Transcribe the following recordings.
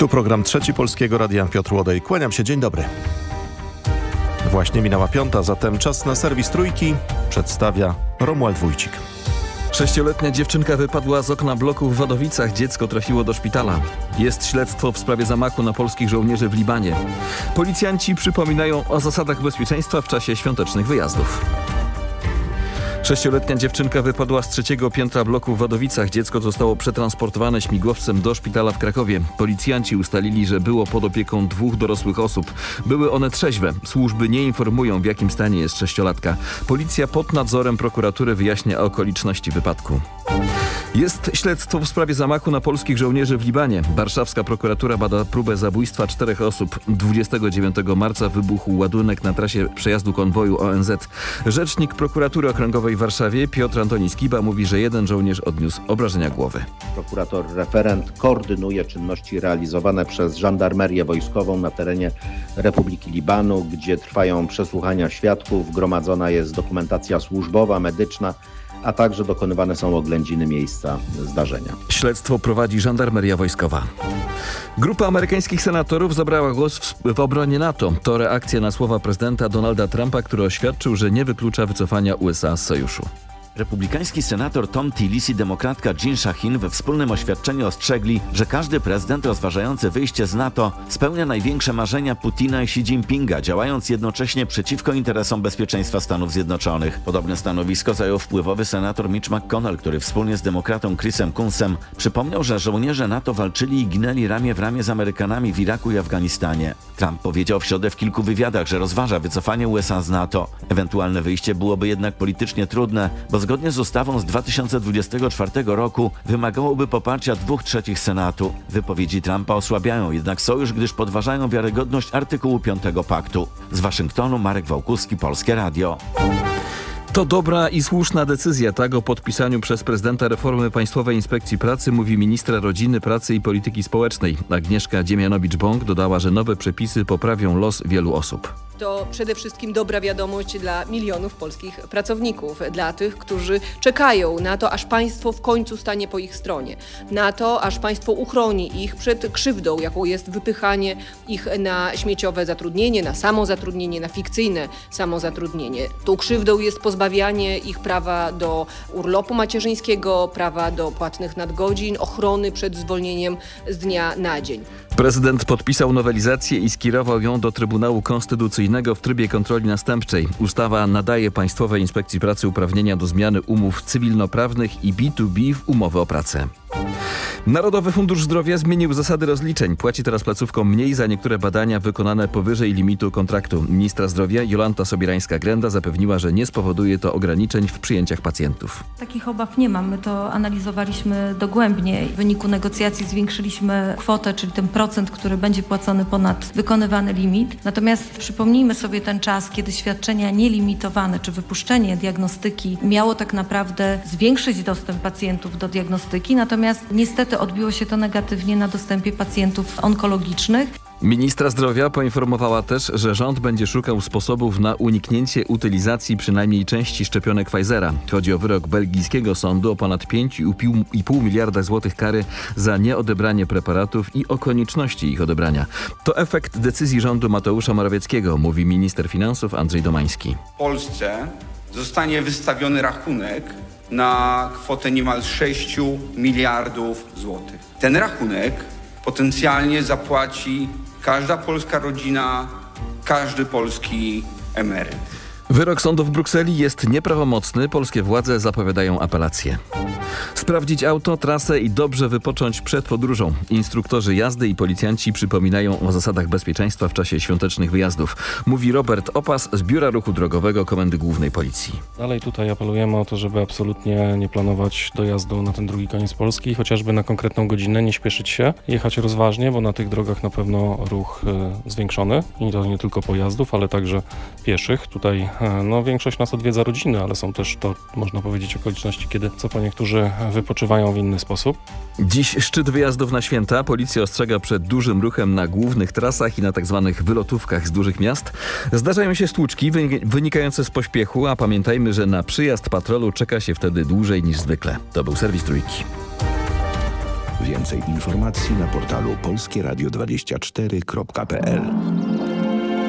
Tu program Trzeci Polskiego Radia Piotr Łodej. Kłaniam się, dzień dobry. Właśnie minęła piąta, zatem czas na serwis Trójki przedstawia Romuald Wójcik. Sześcioletnia dziewczynka wypadła z okna bloku w Wadowicach. Dziecko trafiło do szpitala. Jest śledztwo w sprawie zamachu na polskich żołnierzy w Libanie. Policjanci przypominają o zasadach bezpieczeństwa w czasie świątecznych wyjazdów. Sześcioletnia dziewczynka wypadła z trzeciego piętra bloku w Wadowicach. Dziecko zostało przetransportowane śmigłowcem do szpitala w Krakowie. Policjanci ustalili, że było pod opieką dwóch dorosłych osób. Były one trzeźwe. Służby nie informują, w jakim stanie jest sześciolatka. Policja pod nadzorem prokuratury wyjaśnia okoliczności wypadku. Jest śledztwo w sprawie zamachu na polskich żołnierzy w Libanie. Warszawska prokuratura bada próbę zabójstwa czterech osób. 29 marca wybuchł ładunek na trasie przejazdu konwoju ONZ. Rzecznik prokuratury okręgowej w Warszawie. Piotr Antoni Skiba mówi, że jeden żołnierz odniósł obrażenia głowy. Prokurator referent koordynuje czynności realizowane przez żandarmerię wojskową na terenie Republiki Libanu, gdzie trwają przesłuchania świadków, gromadzona jest dokumentacja służbowa, medyczna, a także dokonywane są oględziny miejsca zdarzenia. Śledztwo prowadzi żandarmeria wojskowa. Grupa amerykańskich senatorów zabrała głos w, obronie NATO. To reakcja na słowa prezydenta Donalda Trumpa, który oświadczył, że nie wyklucza wycofania USA z sojuszu. Republikański senator Tom Tillis i demokratka Jean Shaheen we wspólnym oświadczeniu ostrzegli, że każdy prezydent rozważający wyjście z NATO spełnia największe marzenia Putina i Xi Jinpinga, działając jednocześnie przeciwko interesom bezpieczeństwa Stanów Zjednoczonych. Podobne stanowisko zajął wpływowy senator Mitch McConnell, który wspólnie z demokratą Chrisem Kunsem przypomniał, że żołnierze NATO walczyli i ginęli ramię w ramię z Amerykanami w Iraku i Afganistanie. Trump powiedział w środę w kilku wywiadach, że rozważa wycofanie USA z NATO. Ewentualne wyjście byłoby jednak politycznie trudne, bo zgodnie z ustawą z 2024 roku wymagałoby poparcia dwóch trzecich Senatu. Wypowiedzi Trumpa osłabiają jednak sojusz, gdyż podważają wiarygodność artykułu 5 paktu. Z Waszyngtonu Marek Wałkuski, Polskie Radio. To dobra i słuszna decyzja, tak o podpisaniu przez prezydenta reformy Państwowej Inspekcji Pracy mówi ministra Rodziny, Pracy i Polityki Społecznej. Agnieszka Dziemianowicz-Bąk dodała, że nowe przepisy poprawią los wielu osób to przede wszystkim dobra wiadomość dla milionów polskich pracowników, dla tych, którzy czekają na to, aż państwo w końcu stanie po ich stronie, na to, aż państwo uchroni ich przed krzywdą, jaką jest wypychanie ich na śmieciowe zatrudnienie, na samozatrudnienie, na fikcyjne samozatrudnienie. Tą krzywdą jest pozbawianie ich prawa do urlopu macierzyńskiego, prawa do płatnych nadgodzin, ochrony przed zwolnieniem z dnia na dzień. Prezydent podpisał nowelizację i skierował ją do Trybunału Konstytucyjnego w trybie kontroli następczej. Ustawa nadaje Państwowej Inspekcji Pracy uprawnienia do zmiany umów cywilnoprawnych i B2B w umowy o pracę. Narodowy Fundusz Zdrowia zmienił zasady rozliczeń. Płaci teraz placówkom mniej za niektóre badania wykonane powyżej limitu kontraktu. Ministra zdrowia Jolanta Sobierańska-Grenda zapewniła, że nie spowoduje to ograniczeń w przyjęciach pacjentów. Takich obaw nie mam. My to analizowaliśmy dogłębnie. W wyniku negocjacji zwiększyliśmy kwotę, czyli ten procent, który będzie płacony ponad wykonywany limit. Natomiast przypomnijmy sobie ten czas, kiedy świadczenia nielimitowane czy wypuszczenie diagnostyki miało tak naprawdę zwiększyć dostęp pacjentów do diagnostyki, natomiast niestety odbiło się to negatywnie na dostępie pacjentów onkologicznych. Ministra zdrowia poinformowała też, że rząd będzie szukał sposobów na uniknięcie utylizacji przynajmniej części szczepionek Pfizera. Chodzi o wyrok belgijskiego sądu o ponad 5,5 miliarda złotych kary za nieodebranie preparatów i o konieczności ich odebrania. To efekt decyzji rządu Mateusza Morawieckiego, mówi minister finansów Andrzej Domański. W Polsce zostanie wystawiony rachunek na kwotę niemal 6 miliardów złotych. Ten rachunek potencjalnie zapłaci każda polska rodzina, każdy polski emeryt. Wyrok sądu w Brukseli jest nieprawomocny. Polskie władze zapowiadają apelację. Sprawdzić auto, trasę i dobrze wypocząć przed podróżą. Instruktorzy jazdy i policjanci przypominają o zasadach bezpieczeństwa w czasie świątecznych wyjazdów. Mówi Robert Opas z Biura Ruchu Drogowego Komendy Głównej Policji. Dalej tutaj apelujemy o to, żeby absolutnie nie planować dojazdu na ten drugi koniec Polski, chociażby na konkretną godzinę, nie śpieszyć się, jechać rozważnie, bo na tych drogach na pewno ruch y, zwiększony i to nie tylko pojazdów, ale także pieszych. Tutaj no, większość nas odwiedza rodziny, ale są też to, można powiedzieć, okoliczności, kiedy co po niektórzy wypoczywają w inny sposób. Dziś szczyt wyjazdów na święta. Policja ostrzega przed dużym ruchem na głównych trasach i na tzw. Tak wylotówkach z dużych miast. Zdarzają się stłuczki wynikające z pośpiechu, a pamiętajmy, że na przyjazd patrolu czeka się wtedy dłużej niż zwykle. To był serwis Trójki. Więcej informacji na portalu polskieradio24.pl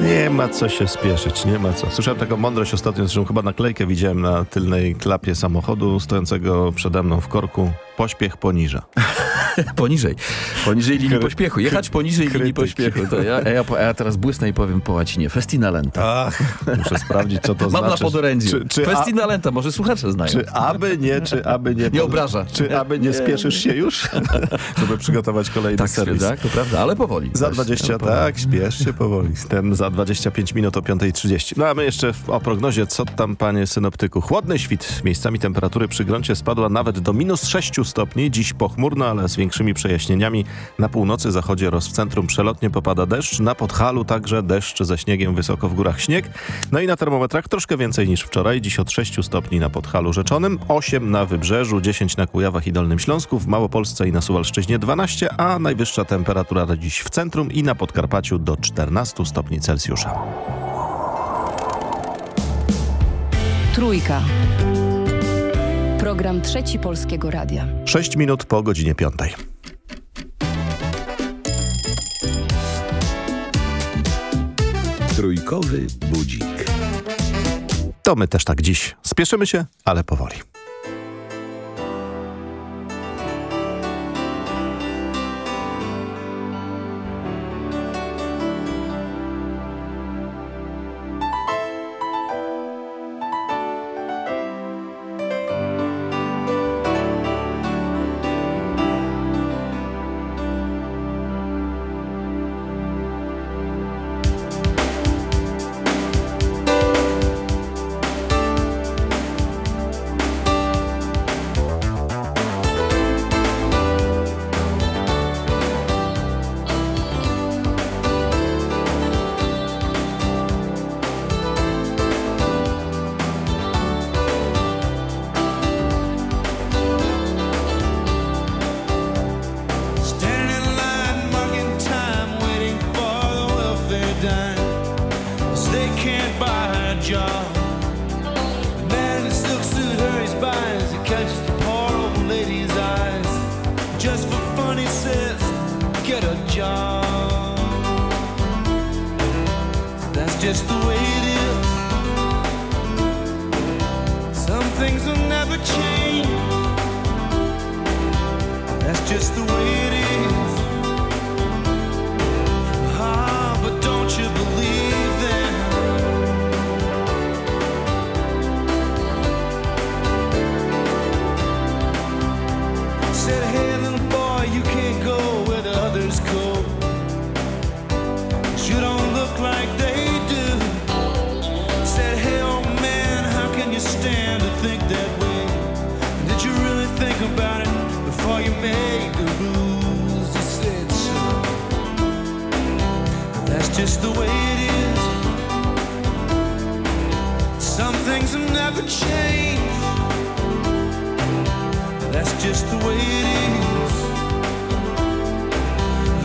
Nie ma co się spieszyć, nie ma co. Słyszałem taką mądrość ostatnio, zresztą chyba naklejkę widziałem na tylnej klapie samochodu stojącego przede mną w korku. Pośpiech poniża. Poniżej. Poniżej linii Kry- pośpiechu. Jechać poniżej linii krytyki. pośpiechu. To ja, ja, ja teraz błysnę i powiem po łacinie. Festina lenta. Ach, muszę sprawdzić, co to Mam na znaczy. podorędziu. Czy, czy, a, Festina lenta, może słuchacze znają. czy aby nie, czy aby nie. Nie obraża. Czy aby nie spieszysz się już, żeby przygotować kolejny tak, serwis. tak, to prawda, ale powoli. Za Właśnie, 20, ale powoli. tak, śpiesz się powoli. Ten za 25 minut o 5.30. No a my jeszcze o prognozie, co tam panie synoptyku. Chłodny świt. Miejscami temperatury przy gruncie spadła nawet do minus 6 stopni. Dziś pochmurno, ale z większymi przejaśnieniami. Na północy, zachodzie oraz w centrum przelotnie popada deszcz. Na Podhalu także deszcz ze śniegiem, wysoko w górach śnieg. No i na termometrach troszkę więcej niż wczoraj. Dziś od 6 stopni na Podhalu Rzeczonym, 8 na Wybrzeżu, 10 na Kujawach i Dolnym Śląsku, w Małopolsce i na Suwalszczyźnie 12, a najwyższa temperatura dziś w centrum i na Podkarpaciu do 14 stopni Celsjusza. Trójka. Program Trzeci Polskiego Radia. 6 minut po godzinie 5. Trójkowy budzik. To my też tak dziś. Spieszymy się, ale powoli. For says, get a job. That's just the way it is. Some things will never change. That's just the way it is. Ah, but don't you believe never change. That's just the way it is.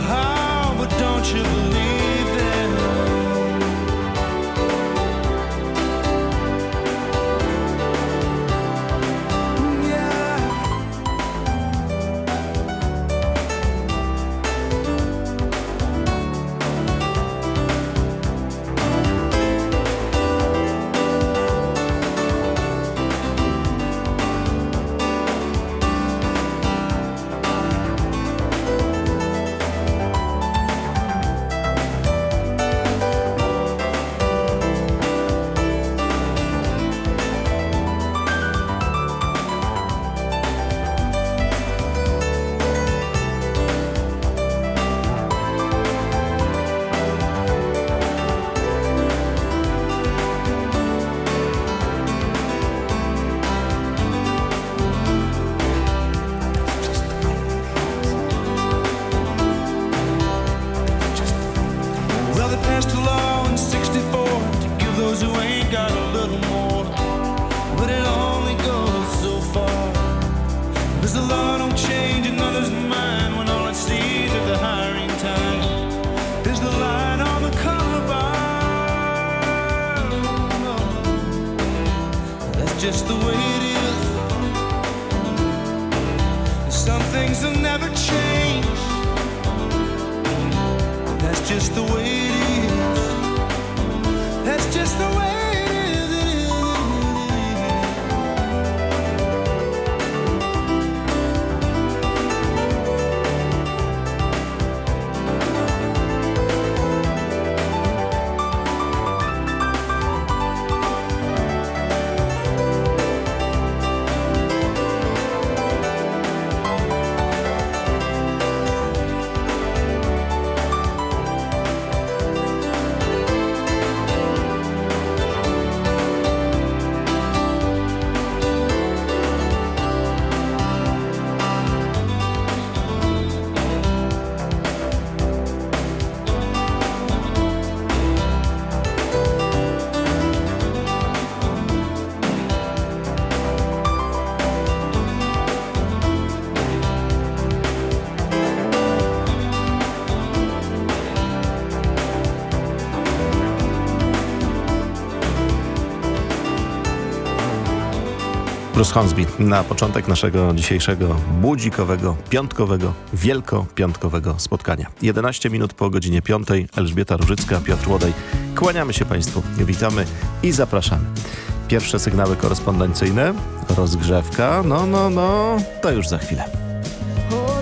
Oh, but don't you believe Bruce Hornsby na początek naszego dzisiejszego budzikowego, piątkowego, wielkopiątkowego spotkania. 11 minut po godzinie 5. Elżbieta Różycka, Piotr Łodej. Kłaniamy się Państwu, witamy i zapraszamy. Pierwsze sygnały korespondencyjne, rozgrzewka, no, no, no, to już za chwilę. Oh,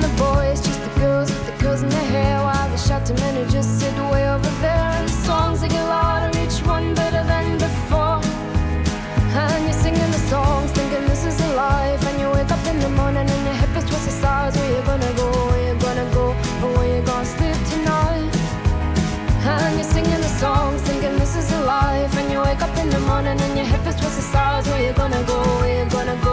and the the the boys just the girls with the curls in their hair, while the shouting men just sit way over there. And the songs they get louder, each one better than before, and you're singing the songs, thinking this is a life, and you wake up in the morning and your hip is twisted sides. Where you gonna go? Where you gonna go? Or where you gonna sleep tonight? And you're singing the songs, thinking this is a life. And you wake up in the morning and your hip is twisted sides. Where you gonna go? Where you gonna go?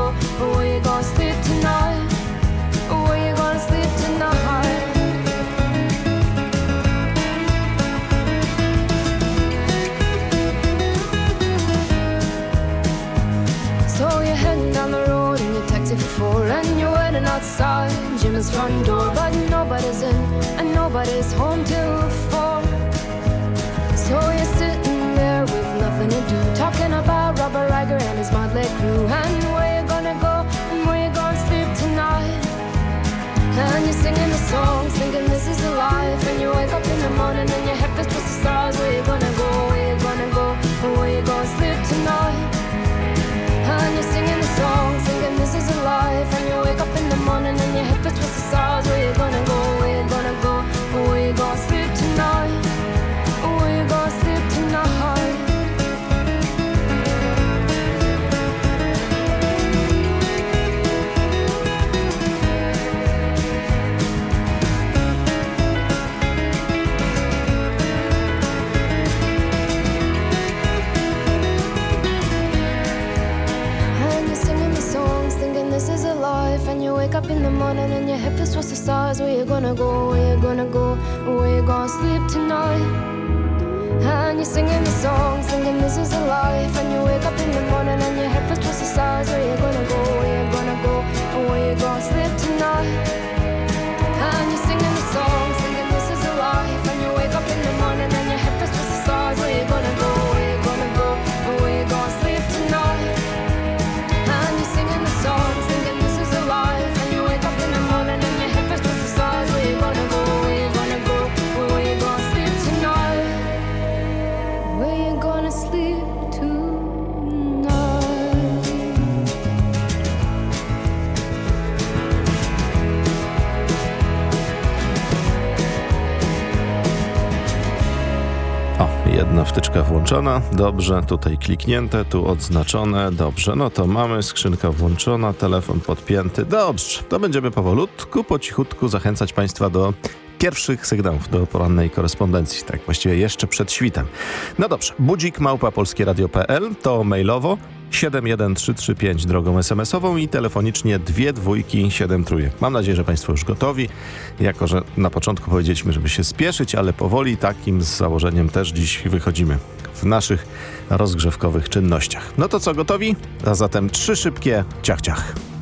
Outside Jim's front door, but nobody's in and nobody's home till four. So you're sitting there with nothing to do, talking about Robert Riger and his motley crew, and where you gonna go and where you gonna sleep tonight. And you're singing the songs, thinking this is a life, and you wake up in the morning and your head feels twisted stars. Where you gonna go? Where you gonna go? And where you gonna sleep stars. Where you gonna go? Wtyczka włączona, dobrze, tutaj kliknięte, tu odznaczone, dobrze, no to mamy skrzynka włączona, telefon podpięty, dobrze, to będziemy powolutku, po cichutku zachęcać Państwa do pierwszych sygnałów do porannej korespondencji, tak właściwie jeszcze przed świtem. No dobrze, budzik małpa polskieradio.pl to mailowo 71335 drogą SMS-ową i telefonicznie dwie dwójki 7 trójek. Mam nadzieję, że Państwo już gotowi, jako że na początku powiedzieliśmy, żeby się spieszyć, ale powoli takim z założeniem też dziś wychodzimy w naszych rozgrzewkowych czynnościach. No to co, gotowi? A zatem trzy szybkie ciach-ciach. Is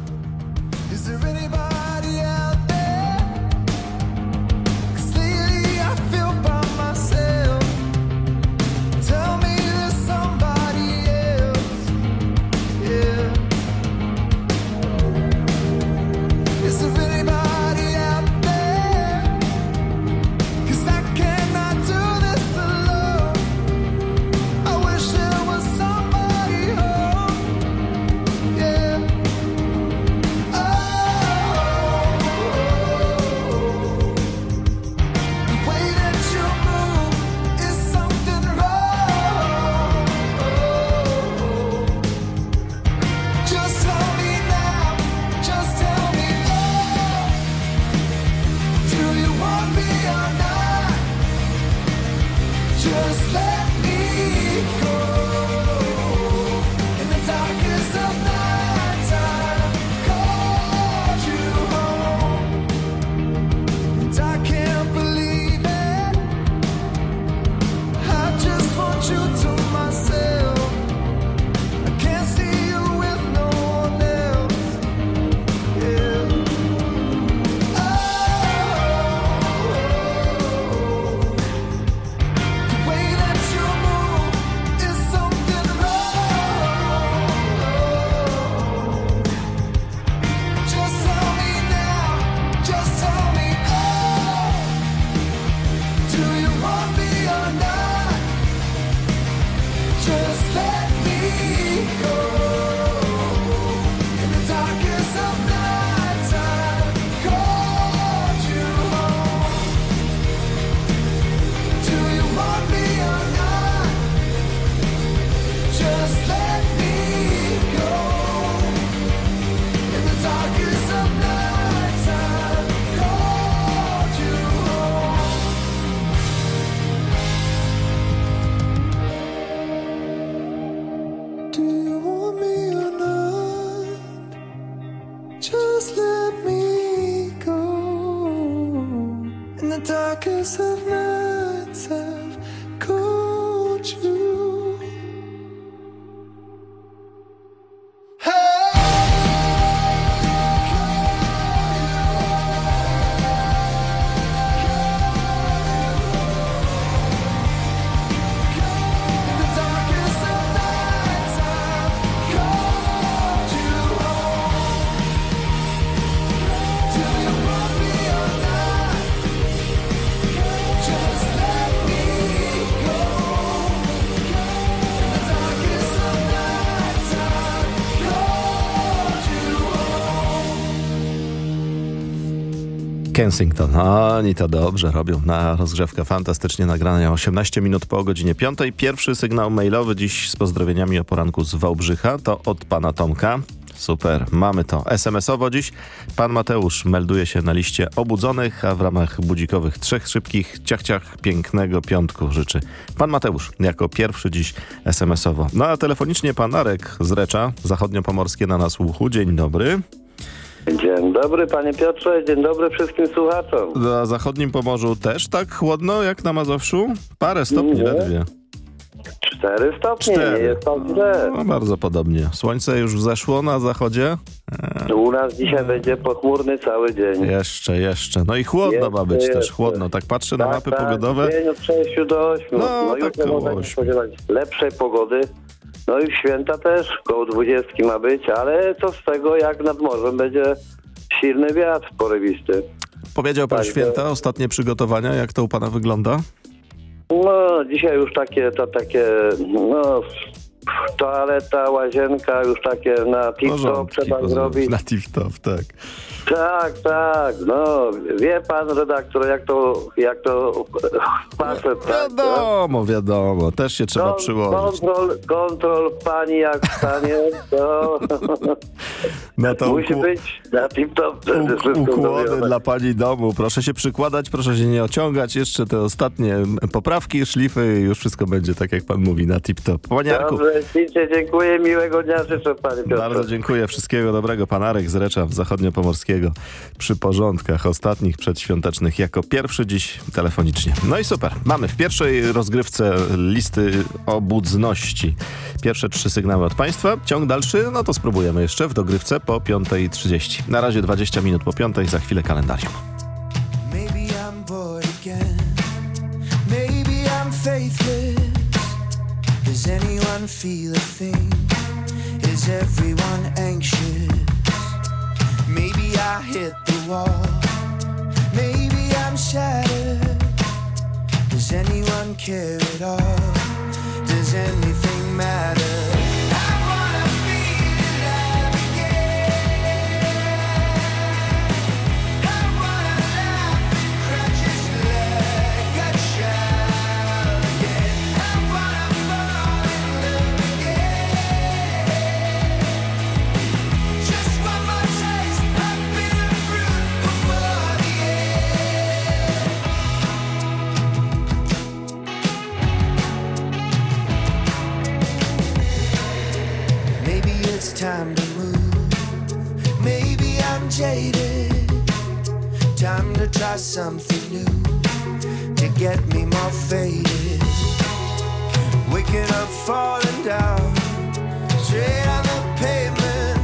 Kensington. Oni to dobrze robią. Na rozgrzewkę fantastycznie nagrania. 18 minut po godzinie 5. Pierwszy sygnał mailowy dziś z pozdrowieniami o poranku z Wałbrzycha. To od pana Tomka. Super, mamy to. SMS-owo dziś pan Mateusz melduje się na liście obudzonych, a w ramach budzikowych trzech szybkich ciach-ciach pięknego piątku życzy. Pan Mateusz jako pierwszy dziś SMS-owo. No a telefonicznie pan Arek z Recza, zachodniopomorskie na nas uchu. Dzień dobry. Dzień dobry panie Piotrze, dzień dobry wszystkim słuchaczom. Na zachodnim Pomorzu też tak chłodno jak na Mazowszu? Parę stopni Nie. ledwie. Cztery stopnie, Cztery. nie jest tak źle. No, bardzo podobnie. Słońce już wzeszło na zachodzie? U nas dzisiaj będzie pochmurny cały dzień. Jeszcze, jeszcze. No i chłodno Jeszcze, ma być też, jeszcze. chłodno. Tak patrzę na Tak, mapy tak, pogodowe. Dzień od 6 do 8. No, No, tak jutro koło można się spodziewać lepszej pogody. No i w święta też koło 20 ma być, ale co z tego, jak nad morzem będzie silny wiatr porywisty. Powiedział pan Tak, święta, ostatnie przygotowania, jak to u pana wygląda? No, dzisiaj już takie, to takie, no, toaleta, łazienka, już takie na tip-top trzeba zrobić. Na tip-top, tak. Tak, tak, no, wie pan redaktor, jak to, jak to facet, tak? Wiadomo, wiadomo. Też się trzeba Kon- przyłożyć. Kontrol, kontrol pani jak wstanie, to Na to musi być na tip-top wtedy uk- wszystko ukłody zrobione. dla pani domu. Proszę się przykładać, proszę się nie ociągać. Jeszcze te ostatnie poprawki, szlify już wszystko będzie tak, jak pan mówi, na tip-top. Panie Jarku, Dobrze, ślicznie dziękuję, miłego dnia życzę panie. Bardzo dziękuję. Wszystkiego dobrego. Pan Arek z Recza Zachodniopomorskiego przy porządkach ostatnich przedświątecznych jako pierwszy dziś telefonicznie. No i super. Mamy w pierwszej rozgrywce listy obudzności. Pierwsze trzy sygnały od Państwa. Ciąg dalszy, no to spróbujemy jeszcze w dogrywce po 5.30. Na razie 20 minut po 5.00, za chwilę kalendarium. Maybe I'm bored again. Maybe I'm faithless. Does anyone feel a thing? Is everyone anxious? Maybe I hit the wall. Maybe I'm shattered. Does anyone care at all? Does anything matter? Something new to get me more faded. Waking up, falling down, straight on the pavement.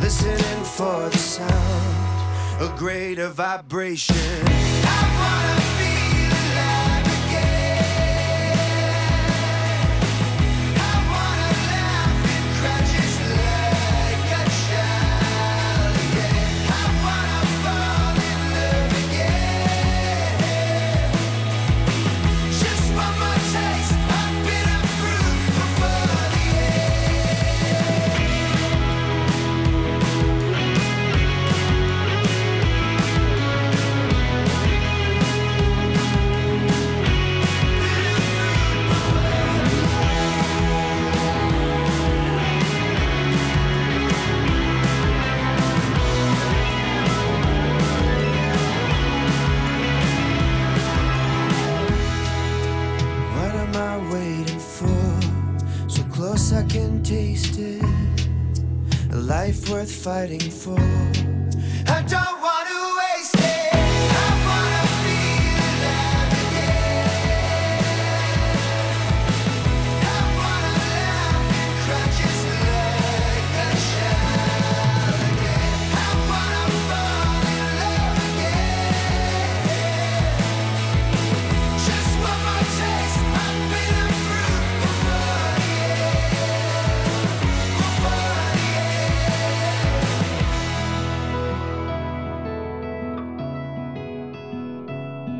Listening for the sound, a greater vibration. Fighting for.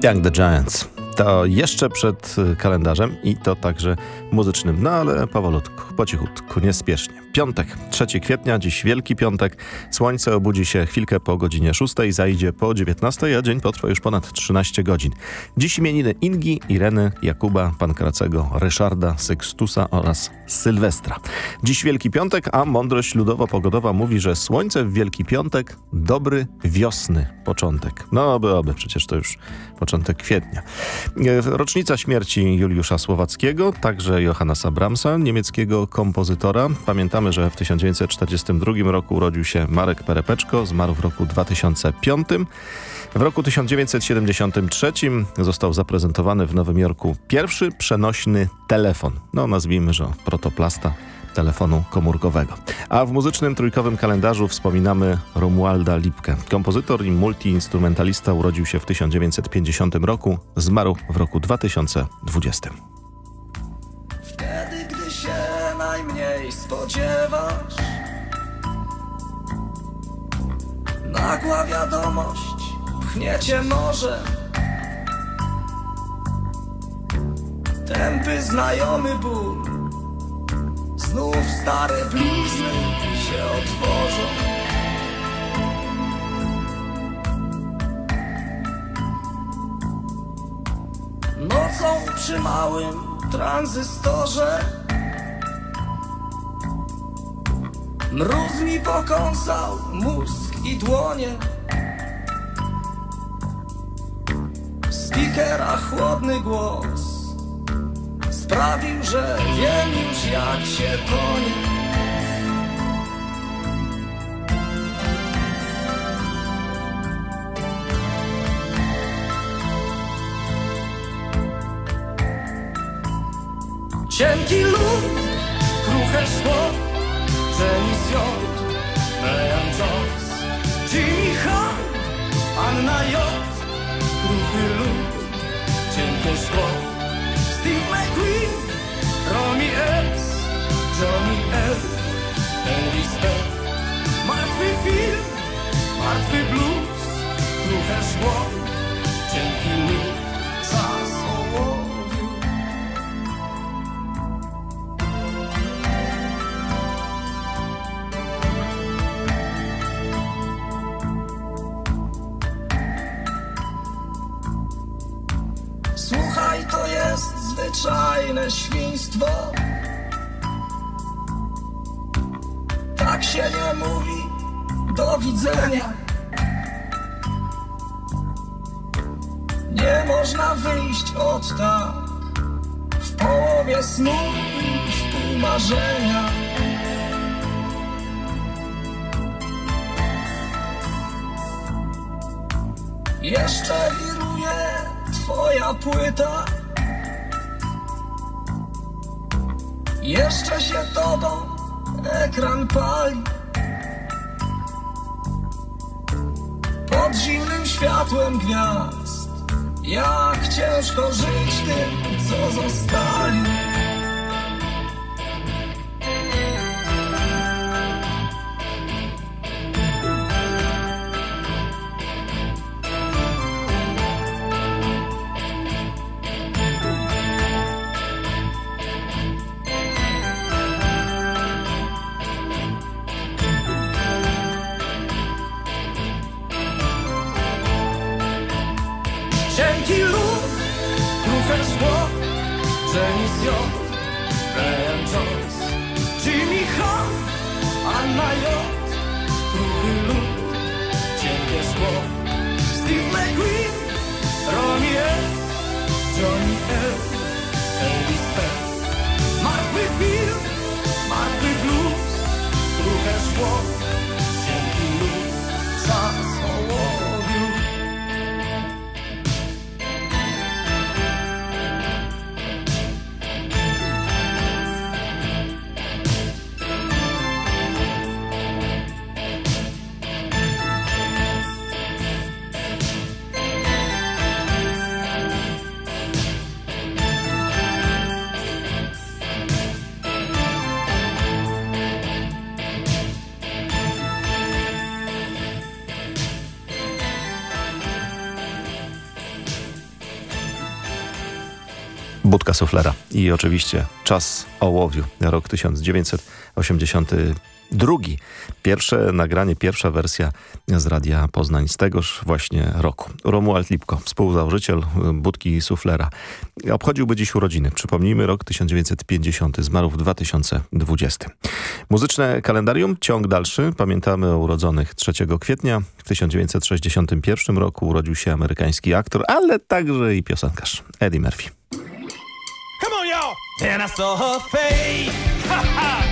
Young the Giants. To jeszcze przed kalendarzem i to także muzycznym, no ale powolutku, po cichutku, niespiesznie. Piątek, 3 kwietnia, dziś Wielki Piątek. Słońce obudzi się chwilkę po godzinie 6, zajdzie po 19, a dzień potrwa już ponad 13 godzin. Dziś imieniny Ingi, Ireny, Jakuba, Pankracego, Ryszarda, Sykstusa oraz Sylwestra. Dziś Wielki Piątek, a mądrość ludowo-pogodowa mówi, że słońce w Wielki Piątek dobry wiosny początek. No oby, oby, przecież to już początek kwietnia. E, Rocznica śmierci Juliusza Słowackiego, także Johannesa Brahmsa, niemieckiego kompozytora. Pamiętamy, że w 1942 roku urodził się Marek Perepeczko, zmarł w roku 2005. W roku 1973 został zaprezentowany w Nowym Jorku pierwszy przenośny telefon. No nazwijmy, że protoplasta telefonu komórkowego. A w muzycznym trójkowym kalendarzu wspominamy Romualda Lipkę. Kompozytor i multiinstrumentalista urodził się w 1950 roku, zmarł w roku 2020. Wtedy, spodziewasz? Nagła wiadomość pchnie cię może Tępy znajomy ból. Znów stare blizny się otworzą. Nocą przy małym tranzystorze Mróz mi pokąsał mózg i dłonie. Speakera chłodny głos Sprawił, że wiem już jak się tonie Cienki lód, kruche szkło Scott, Brian Jones Jimmy Hahn, Anna J Kruchy Steve McQueen, Romy S Johnny L Henry Spell Martwy film, martwy blues Kruche szkło, cienki zwyczajne świństwo. Tak się nie mówi. Do widzenia. Nie można wyjść od tak W połowie snu i w pół marzenia Jeszcze wiruje twoja płyta. Jeszcze się tobą ekran pali. Pod zimnym światłem gwiazd Jak ciężko żyć tym, co zostali Budka suflera i oczywiście czas ołowiu, rok 1982. Pierwsze nagranie, pierwsza wersja z Radia Poznań z tegoż właśnie roku. Romuald Lipko, współzałożyciel Budki Suflera. Obchodziłby dziś urodziny. Przypomnijmy, rok 1950, zmarł w 2020. Muzyczne kalendarium, ciąg dalszy. Pamiętamy o urodzonych 3 kwietnia. W 1961 roku urodził się amerykański aktor, ale także i piosenkarz Eddie Murphy. Then I saw her face.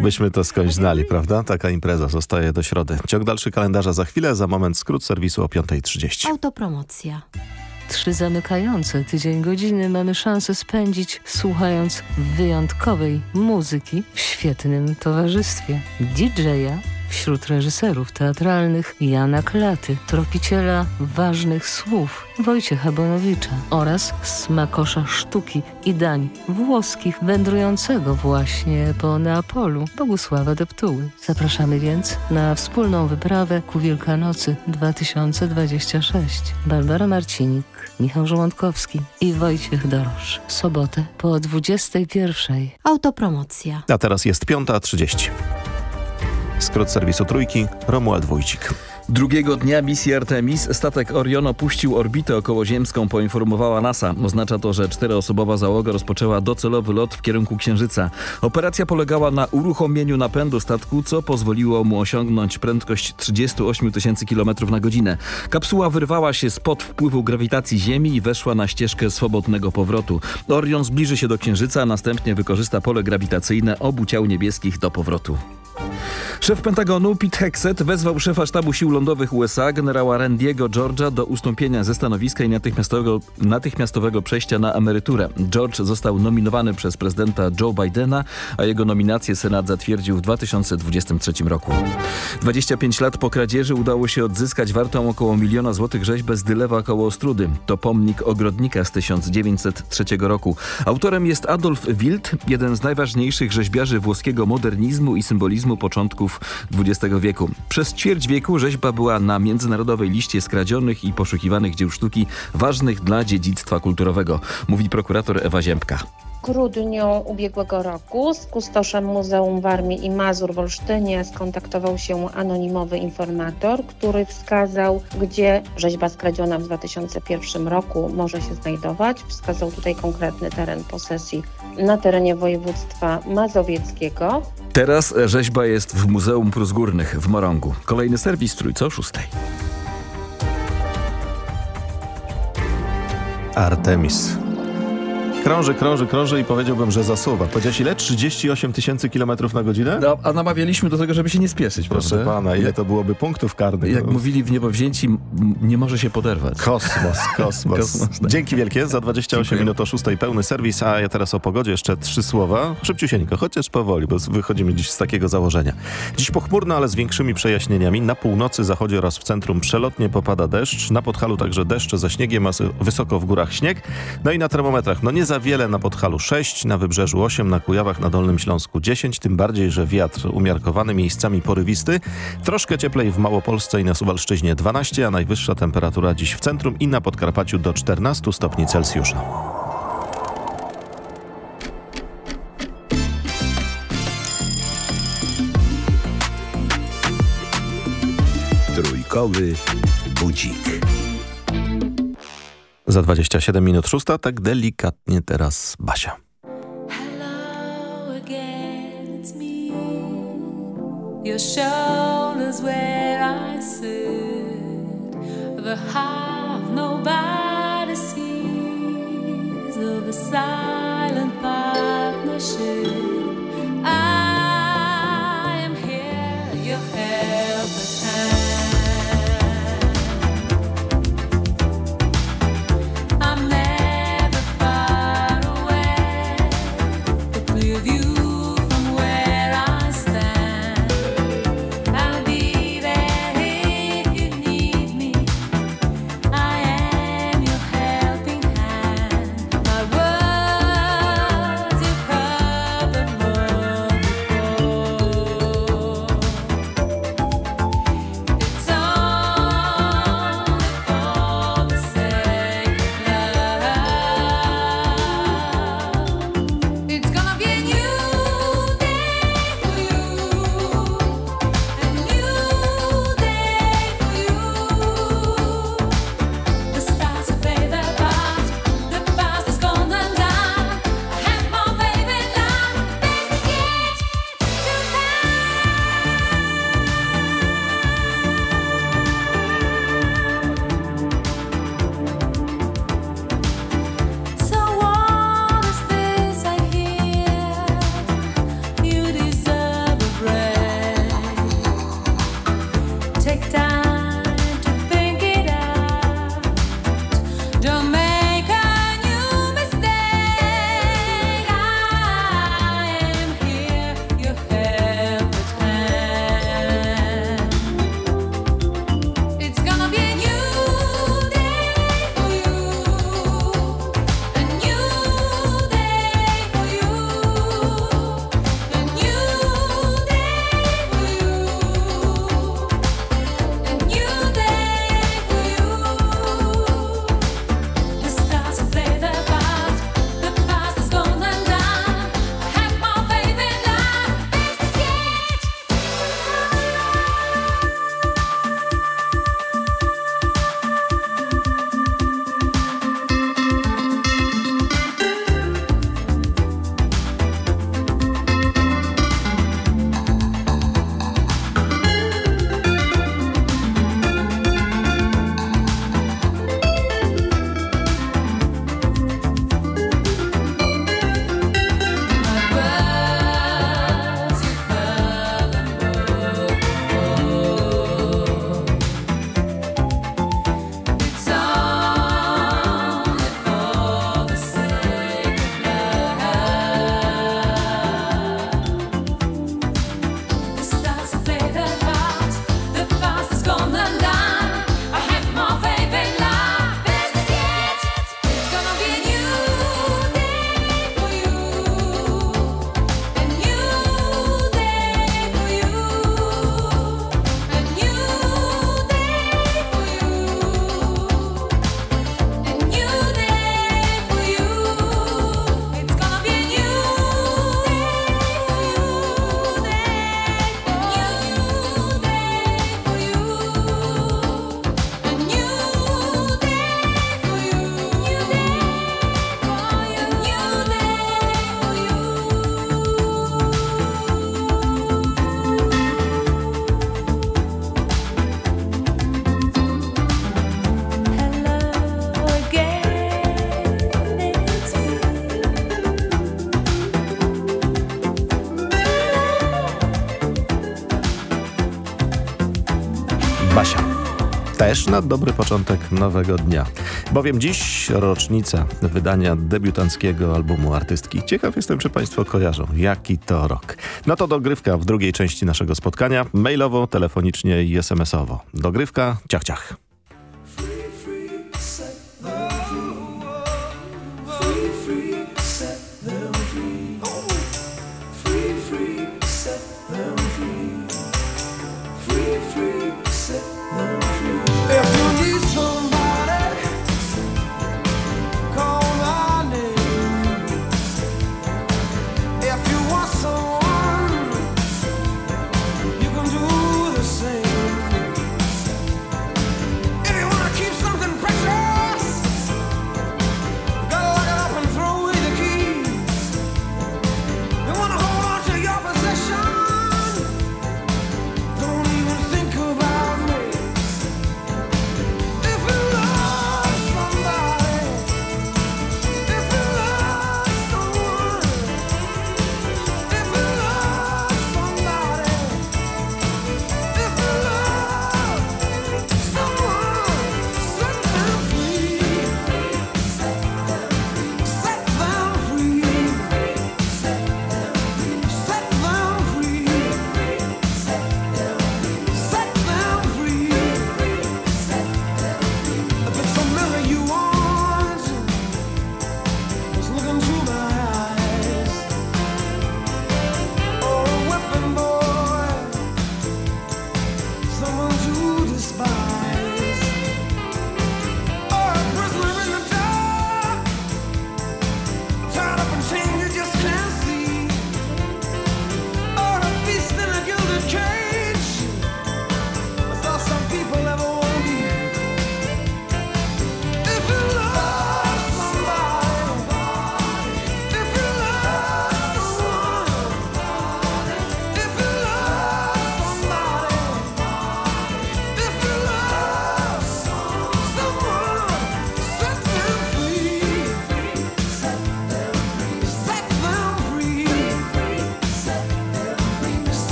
Jakbyśmy to skądś znali, prawda? Taka impreza zostaje do środy. Ciąg dalszy kalendarza za chwilę, za moment skrót serwisu o 5.30. Autopromocja. Trzy zamykające tydzień godziny mamy szansę spędzić słuchając wyjątkowej muzyki w świetnym towarzystwie. DJ-a wśród reżyserów teatralnych Jana Klaty, tropiciela ważnych słów Wojciecha Bonowicza oraz smakosza sztuki i dań włoskich wędrującego właśnie po Neapolu Bogusława Deptuły. Zapraszamy więc na wspólną wyprawę ku Wielkanocy 2026. Barbara Marcinik, Michał Żołądkowski i Wojciech Dorosz. Sobotę po 21. Autopromocja. A teraz jest 5.30. Skrót serwisu Trójki, Romuald Wójcik. Drugiego dnia misji Artemis statek Orion opuścił orbitę okołoziemską, poinformowała NASA. Oznacza to, że czteroosobowa załoga rozpoczęła docelowy lot w kierunku Księżyca. Operacja polegała na uruchomieniu napędu statku, co pozwoliło mu osiągnąć prędkość 38 tysięcy km na godzinę. Kapsuła wyrwała się spod wpływu grawitacji Ziemi i weszła na ścieżkę swobodnego powrotu. Orion zbliży się do Księżyca, a następnie wykorzysta pole grawitacyjne obu ciał niebieskich do powrotu. Szef Pentagonu Pete Hexet wezwał szefa sztabu sił lądowych USA generała Randiego George'a do ustąpienia ze stanowiska i natychmiastowego, natychmiastowego przejścia na emeryturę. George został nominowany przez prezydenta Joe Bidena, a jego nominację Senat zatwierdził w 2023 roku. 25 lat po kradzieży udało się odzyskać wartą około miliona złotych rzeźbę z Dylewa koło Ostrudy. To pomnik ogrodnika z 1903 roku. Autorem jest Adolf Wild, jeden z najważniejszych rzeźbiarzy włoskiego modernizmu i symbolizmu początków XX wieku. Przez ćwierć wieku rzeźba była na międzynarodowej liście skradzionych i poszukiwanych dzieł sztuki ważnych dla dziedzictwa kulturowego, mówi prokurator Ewa Ziębka. W grudniu ubiegłego roku z kustoszem Muzeum Warmii i Mazur w Olsztynie skontaktował się anonimowy informator, który wskazał, gdzie rzeźba skradziona w 2001 roku może się znajdować. Wskazał tutaj konkretny teren posesji na terenie województwa mazowieckiego. Teraz rzeźba jest w Muzeum Prus Górnych w Morągu. Kolejny serwis Trójco o 6. Artemis. Krąży, krąży, krąży i powiedziałbym, że zasuwa. Powiedziałeś ile? 38 tysięcy kilometrów na godzinę? No, a namawialiśmy do tego, żeby się nie spieszyć. Proszę prawda? pana, ile to byłoby punktów karnych? Jak mówili w niebowzięci, nie może się poderwać. Kosmos, kosmos. Kosmos, tak. Dzięki wielkie za 28 Dziękuję. minut o 6 pełny serwis, a ja teraz o pogodzie jeszcze trzy słowa. Szybciusieńko, chociaż powoli, bo wychodzimy dziś z takiego założenia. Dziś pochmurno, ale z większymi przejaśnieniami. Na północy, zachodzie oraz w centrum przelotnie popada deszcz. Na Podhalu także deszcze ze śniegiem, a wysoko w górach śnieg. No i na termometrach, no nie za wiele na Podhalu 6, na Wybrzeżu 8, na Kujawach, na Dolnym Śląsku 10, tym bardziej, że wiatr umiarkowany, miejscami porywisty. Troszkę cieplej w Małopolsce i na Suwalszczyźnie 12, a najwyższa temperatura dziś w centrum i na Podkarpaciu do 14 stopni Celsjusza. Trójkowy budzik. Za 27 minut szósta, tak delikatnie teraz Basia. Hello again, it's me. Your shoulders where I sit. The half nobody sees of a silent partnership. I też na dobry początek nowego dnia. Bowiem dziś rocznica wydania debiutanckiego albumu artystki. Ciekaw jestem, czy Państwo kojarzą, jaki to rok. No to dogrywka w drugiej części naszego spotkania. Mailowo, telefonicznie i SMS-owo. Dogrywka, ciach, ciach.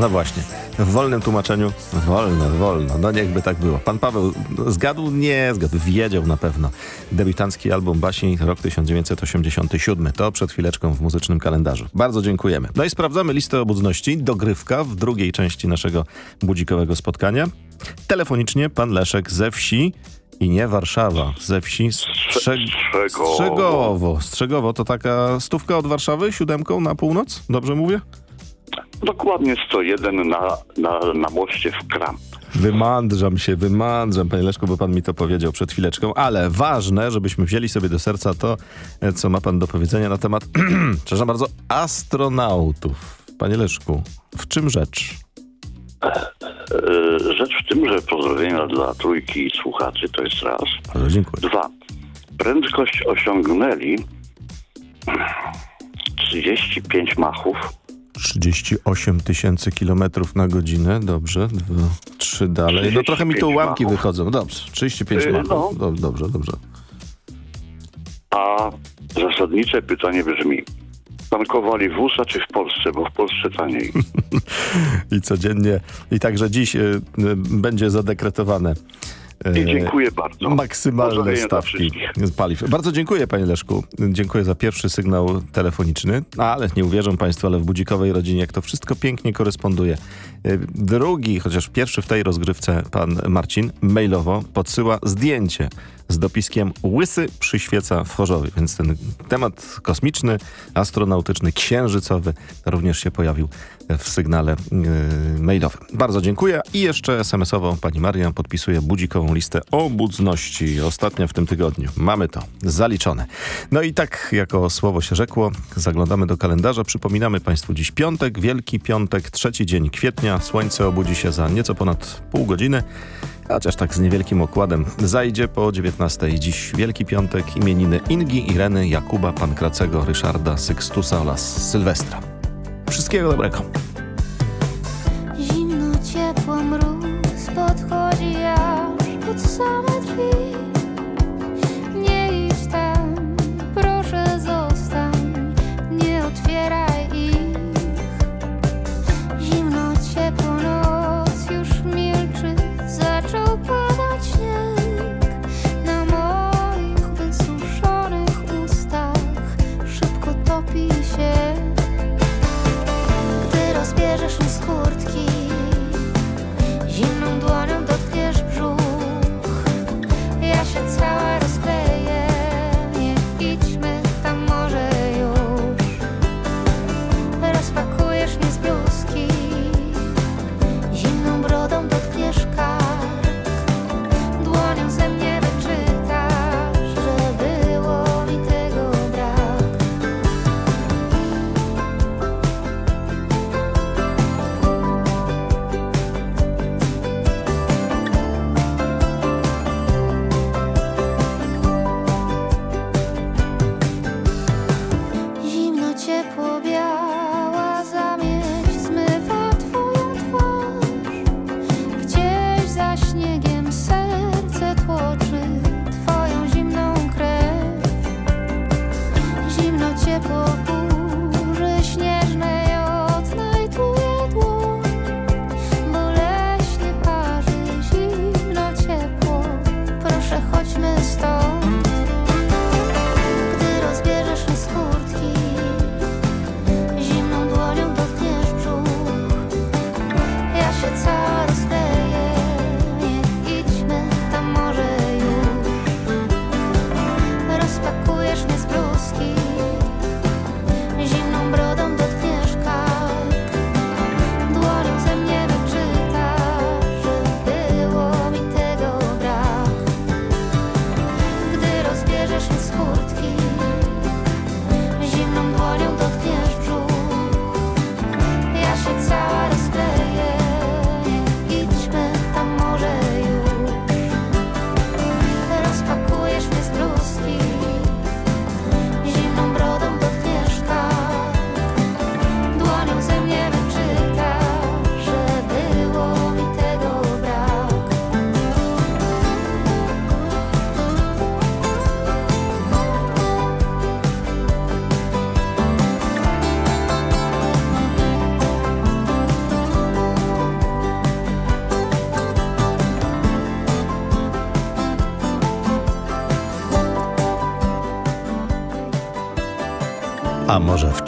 No właśnie, w wolnym tłumaczeniu wolno, wolno. No niechby tak było. Pan Paweł zgadł? Nie zgadł. Wiedział na pewno. Debiutancki album Basi, rok 1987. To przed chwileczką w muzycznym kalendarzu. Bardzo dziękujemy. No i sprawdzamy listę obudności. Dogrywka w drugiej części naszego budzikowego spotkania. Telefonicznie pan Leszek ze wsi i nie Warszawa, ze wsi Strze Strzegowo. Strzegowo. Strzegowo to taka stówka od Warszawy, siódemką na północ? Dobrze mówię? Dokładnie 101 na, na, na moście w Kram. Wymądrzam się, wymądrzam, panie Leszku, bo pan mi to powiedział przed chwileczką, ale ważne, żebyśmy wzięli sobie do serca to, e, co ma pan do powiedzenia na temat, przepraszam bardzo, astronautów. Panie Leszku, w czym rzecz? E, Rzecz w tym, że pozdrowienia dla trójki słuchaczy to jest raz. Bardzo dziękuję. Dwa. Prędkość osiągnęli 35 machów. 38 tysięcy kilometrów na godzinę, dobrze, dwa, trzy dalej. No trochę mi tu 35 ułamki machów. wychodzą, dobrze, 35 Yy, machów, no. Dob- dobrze, dobrze. A zasadnicze pytanie brzmi, tankowali w USA czy w Polsce, bo w Polsce taniej. I codziennie, i także dziś y, y, będzie zadekretowane. Y, I dziękuję bardzo. Maksymalne stawki z paliw. Bardzo dziękuję panie Leszku. Dziękuję za pierwszy sygnał telefoniczny. Ale nie uwierzą państwo, ale w budzikowej rodzinie jak to wszystko pięknie koresponduje. Y, Drugi, chociaż pierwszy w tej rozgrywce pan Marcin mailowo podsyła zdjęcie z dopiskiem Łysy przyświeca w Chorzowie. Więc ten temat kosmiczny, astronautyczny, księżycowy również się pojawił w sygnale yy, mailowym. Bardzo dziękuję. I jeszcze SMS-owo pani Maria podpisuje budzikową listę obudzności. Ostatnia w tym tygodniu. Mamy to zaliczone. No i tak, jako słowo się rzekło, zaglądamy do kalendarza. Przypominamy państwu dziś piątek, Wielki Piątek, trzeci dzień kwietnia. Słońce obudzi się za nieco ponad pół godziny. Chociaż tak z niewielkim okładem zajdzie po 19. Dziś Wielki Piątek, imieniny Ingi, Ireny, Jakuba, Pankracego, Ryszarda, Sykstusa oraz Sylwestra. Wszystkiego dobrego.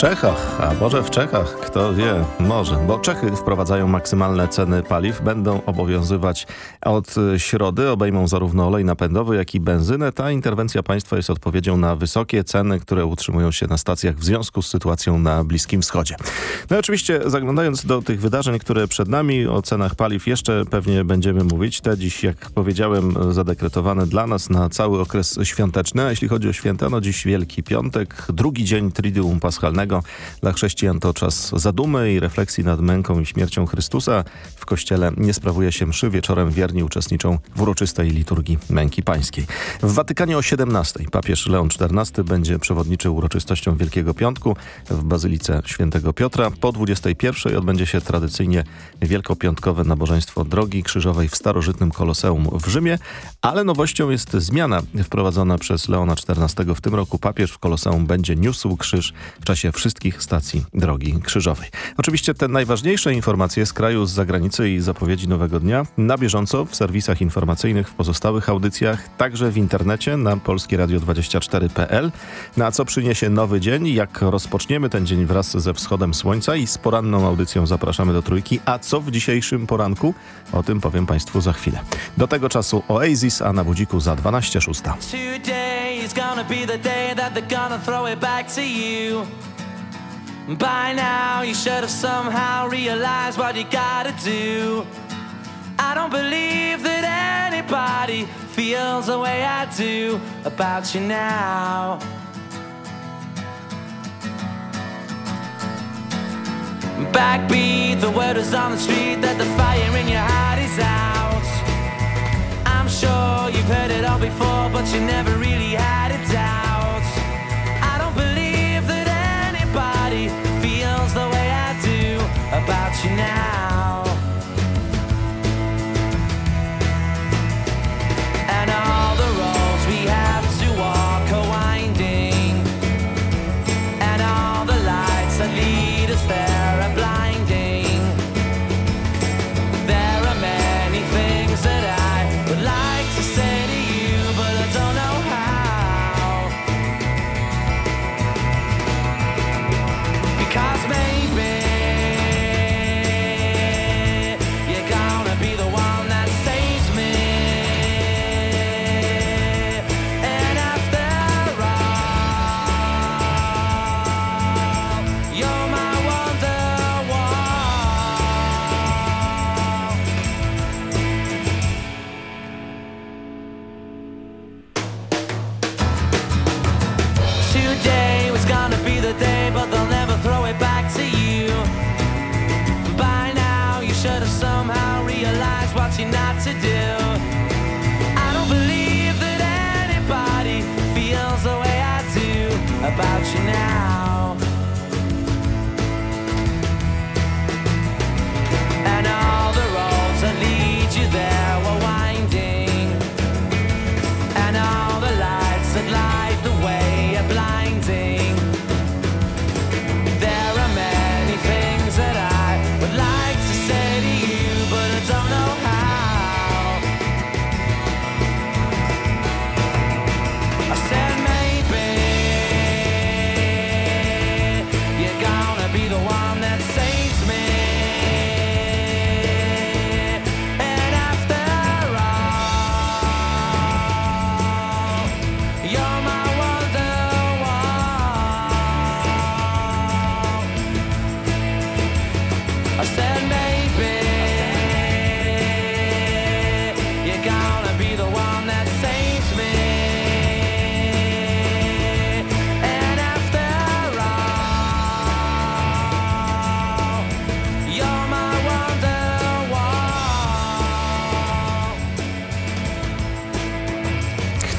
Czechach? A może w Czechach? Kto wie? Może. Bo Czechy wprowadzają maksymalne ceny paliw. Będą obowiązywać od środy. Obejmą zarówno olej napędowy, jak i benzynę. Ta interwencja państwa jest odpowiedzią na wysokie ceny, które utrzymują się na stacjach w związku z sytuacją na Bliskim Wschodzie. No i oczywiście zaglądając do tych wydarzeń, które przed nami, o cenach paliw jeszcze pewnie będziemy mówić. Te dziś, jak powiedziałem, zadekretowane dla nas na cały okres świąteczny. A jeśli chodzi o święta, no dziś Wielki Piątek, drugi dzień Triduum paschalnego. Dla chrześcijan to czas zadumy i refleksji nad męką i śmiercią Chrystusa. W kościele nie sprawuje się mszy. Wieczorem wierni uczestniczą w uroczystej liturgii męki pańskiej. W Watykanie o 17 papież Leon XIV będzie przewodniczył uroczystością Wielkiego Piątku w Bazylice Świętego Piotra. Po 21 odbędzie się tradycyjnie wielkopiątkowe nabożeństwo Drogi Krzyżowej w starożytnym Koloseum w Rzymie, ale nowością jest zmiana wprowadzona przez Leona XIV w tym roku. Papież w Koloseum będzie niósł krzyż w czasie wszystkich stacji Drogi Krzyżowej. Oczywiście te najważniejsze informacje z kraju, z zagranicy i zapowiedzi nowego dnia na bieżąco w serwisach informacyjnych, w pozostałych audycjach, także w internecie na polskieradio24.pl. Na co przyniesie nowy dzień, jak rozpoczniemy ten dzień wraz ze wschodem słońca i z poranną audycją zapraszamy do trójki. A co w dzisiejszym poranku? O tym powiem Państwu za chwilę. Do tego czasu Oasis, a na budziku za 12.06. Today is gonna be the day that they're gonna throw it back to you. By now, you should have somehow realized what you gotta do. I don't believe that anybody feels the way I do about you now. Backbeat, the word is on the street that the fire in your heart is out. I'm sure you've heard it all before, but you never really had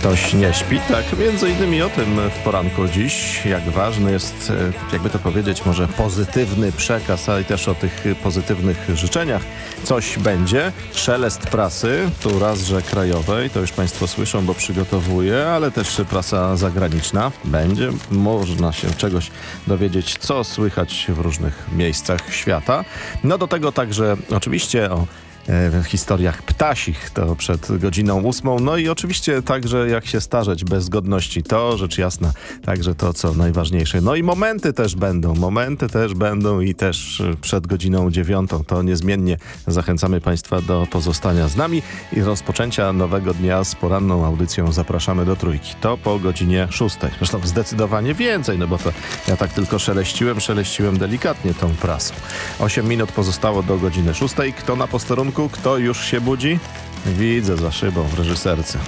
Ktoś nie śpi? Tak, między innymi o tym w poranku dziś, jak ważny jest, e, jakby to powiedzieć, może pozytywny przekaz, ale też o tych pozytywnych życzeniach. Coś będzie. Szelest prasy, tu raz, że krajowej, to już Państwo słyszą, bo przygotowuję, ale też prasa zagraniczna. Będzie można się czegoś dowiedzieć, co słychać w różnych miejscach świata. No do tego także oczywiście o e, historiach ptasich, to przed godziną ósmą. No i oczywiście także jak się starzeć bez godności, to rzecz jasna, także to co najważniejsze. No i momenty też będą, momenty też będą i też przed godziną dziewiątą. To niezmiennie zachęcamy Państwa do pozostania z nami i rozpoczęcia nowego dnia z poranną audycją zapraszamy do trójki. To po godzinie szóstej. Zresztą zdecydowanie więcej, no bo to ja tak tylko szeleściłem, szeleściłem delikatnie tą prasą. 8 minut pozostało do godziny szóstej. Kto na posterunku? Kto już się budzi? Widzę za szybą w reżyserce.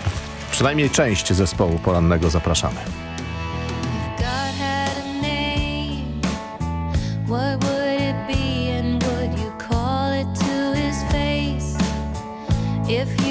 Przynajmniej część zespołu porannego zapraszamy. If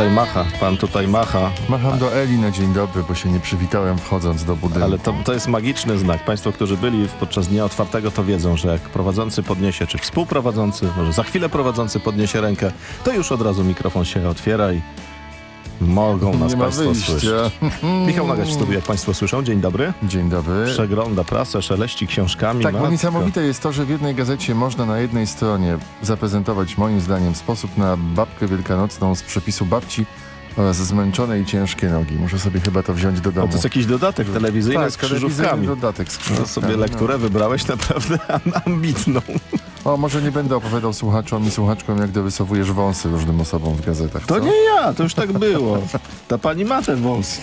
tutaj macha, pan tutaj macha. Macham do Eli na dzień dobry, bo się nie przywitałem wchodząc do budynku. Ale to, to jest magiczny znak. Państwo, którzy byli podczas dnia otwartego, to wiedzą, że jak prowadzący podniesie, czy współprowadzący, może za chwilę prowadzący podniesie rękę, to już od razu mikrofon się otwiera i mogą nas Nie Państwo słyszeć. Michał Nagać w studiu, jak Państwo słyszą. Dzień dobry. Dzień dobry. Przegląda prasę, szeleści książkami. Tak, bo Matko. niesamowite jest to, że w jednej gazecie można na jednej stronie zaprezentować moim zdaniem sposób na babkę wielkanocną z przepisu babci oraz zmęczone i ciężkie nogi. Muszę sobie chyba to wziąć do O, domu. to jest jakiś dodatek telewizyjny tak, z krzyżówkami. dodatek z No krzyżówkami. sobie lekturę wybrałeś naprawdę ambitną. O, może nie będę opowiadał słuchaczom i słuchaczkom, jak dorysowujesz wąsy różnym osobom w gazetach. To co? nie ja, to już tak było. Ta pani ma ten wąs.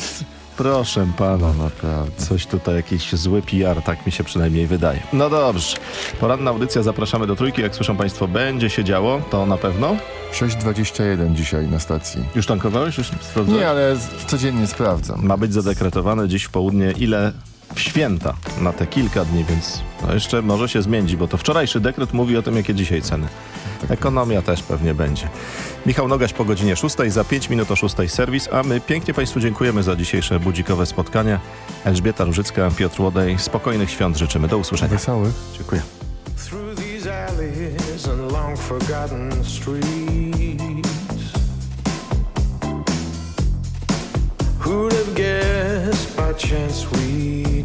Proszę pana. Naprawdę. Coś tutaj, jakiś zły PR, tak mi się przynajmniej wydaje. No dobrze. Poranna audycja, zapraszamy do trójki. Jak słyszą państwo, będzie się działo, to na pewno. 6.21 dzisiaj na stacji. Już tankowałeś? Już sprawdzałeś? Nie, ale codziennie sprawdzam. Ma być zadekretowane dziś w południe, ile w święta na te kilka dni, więc no jeszcze może się zmienić, bo to wczorajszy dekret mówi o tym, jakie dzisiaj ceny. Ekonomia też pewnie będzie. Michał Nogaś po godzinie 6, za 5 minut o 6 serwis, a my pięknie Państwu dziękujemy za dzisiejsze budzikowe spotkanie. Elżbieta Różycka, Piotr Łodej, spokojnych świąt życzymy. Do usłyszenia. Wesołych. Dziękuję. Who'd have guessed by chance we'd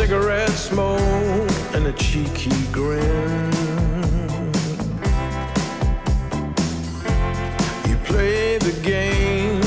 Cigarette smoke and a cheeky grin. You play the game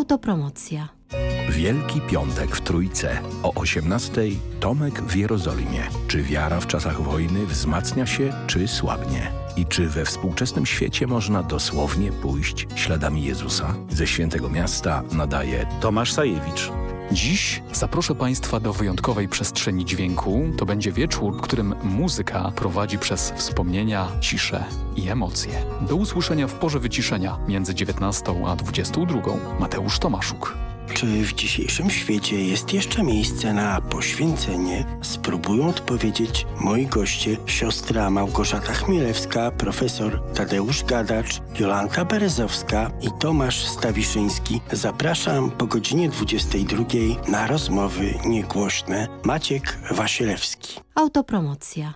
Autopromocja. Wielki Piątek w Trójce. O 18:00 Tomek w Jerozolimie. Czy wiara w czasach wojny wzmacnia się, czy słabnie? I czy we współczesnym świecie można dosłownie pójść śladami Jezusa? Ze Świętego Miasta nadaje Tomasz Sajewicz. Dziś zaproszę Państwa do wyjątkowej przestrzeni dźwięku. To będzie wieczór, w którym muzyka prowadzi przez wspomnienia, ciszę i emocje. Do usłyszenia w porze wyciszenia między 19 a 22. Mateusz Tomaszuk. Czy w dzisiejszym świecie jest jeszcze miejsce na poświęcenie? Spróbują odpowiedzieć moi goście, siostra Małgorzata Chmielewska, profesor Tadeusz Gadacz, Jolanta Berezowska i Tomasz Stawiszyński. Zapraszam po godzinie 22 na rozmowy niegłośne. Maciek Wasilewski. Autopromocja.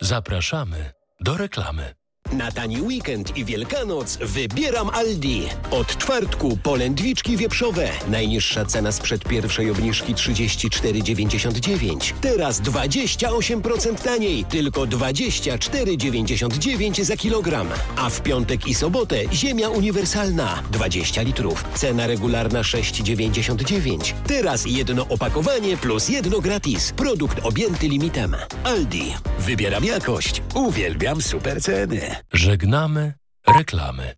Zapraszamy do reklamy. Na tani weekend i Wielkanoc wybieram Aldi. Od czwartku polędwiczki wieprzowe. Najniższa cena sprzed pierwszej obniżki 34,99. Teraz 28% taniej. Tylko 24,99 za kilogram. A w piątek i sobotę ziemia uniwersalna. 20 litrów. Cena regularna 6,99. Teraz jedno opakowanie plus jedno gratis. Produkt objęty limitem. Aldi. Wybieram jakość. Uwielbiam super ceny. Żegnamy reklamy.